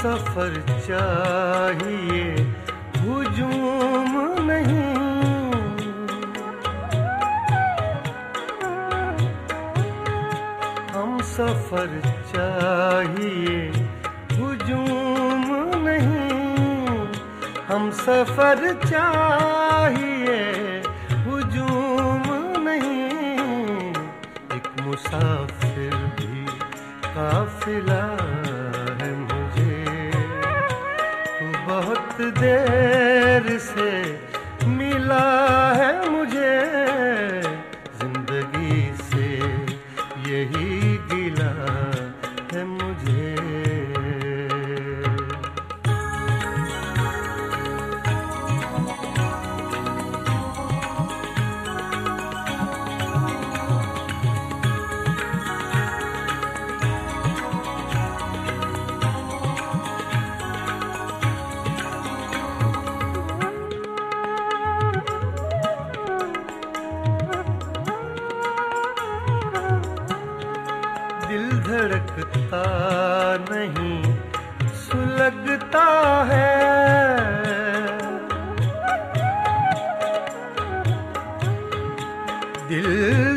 सफ़र चाहिए, हुजूम नहीं। हम सफ़र चाहिए, हुजूम नहीं। हम सफ़र चाहिए, हुजूम नहीं। एक मुसाफिर भी काफिला देर से मिला धड़कता नहीं सुलगता है। दिल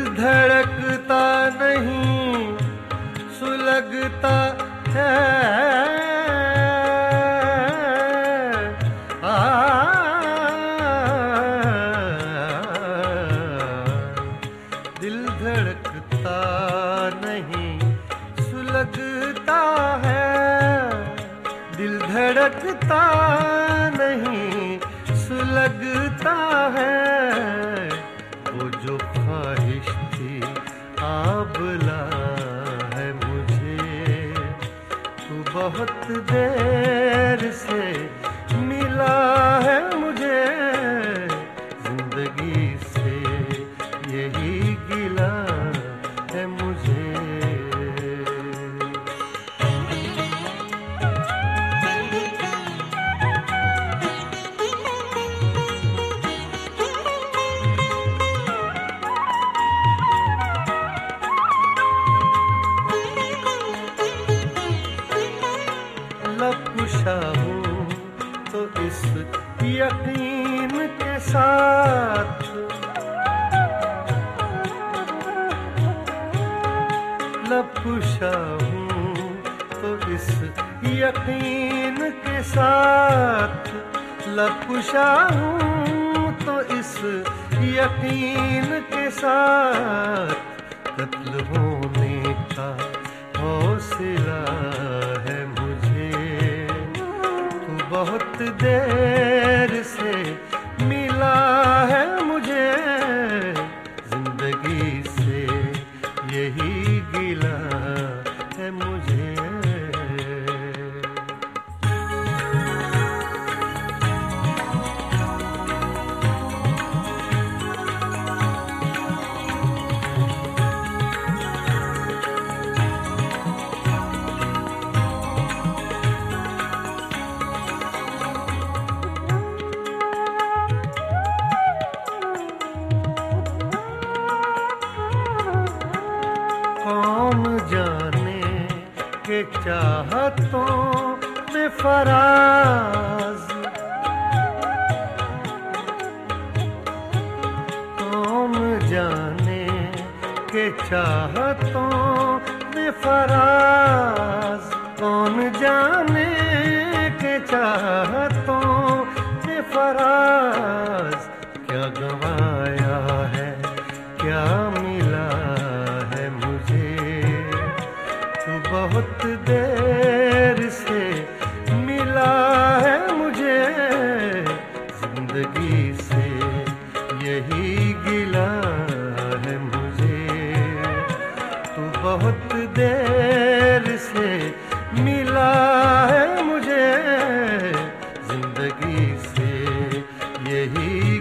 दिल धड़कता नहीं, सुलगता है वो जो ख्वाहिश थी आबला है मुझे। तू बहुत देर लपुशा हूँ तो इस यकीन के साथ लपुशा हूँ तो इस यकीन के साथ लपुशा हूँ तो इस यकीन के साथ कत्ल होने का हौसला बहुत देर चाहतों में फराज। कौन जाने के चाहतों में फराज। बहुत देर से मिला है मुझे ज़िंदगी से। यही गिला है मुझे। तू बहुत देर से मिला है मुझे ज़िंदगी से। यही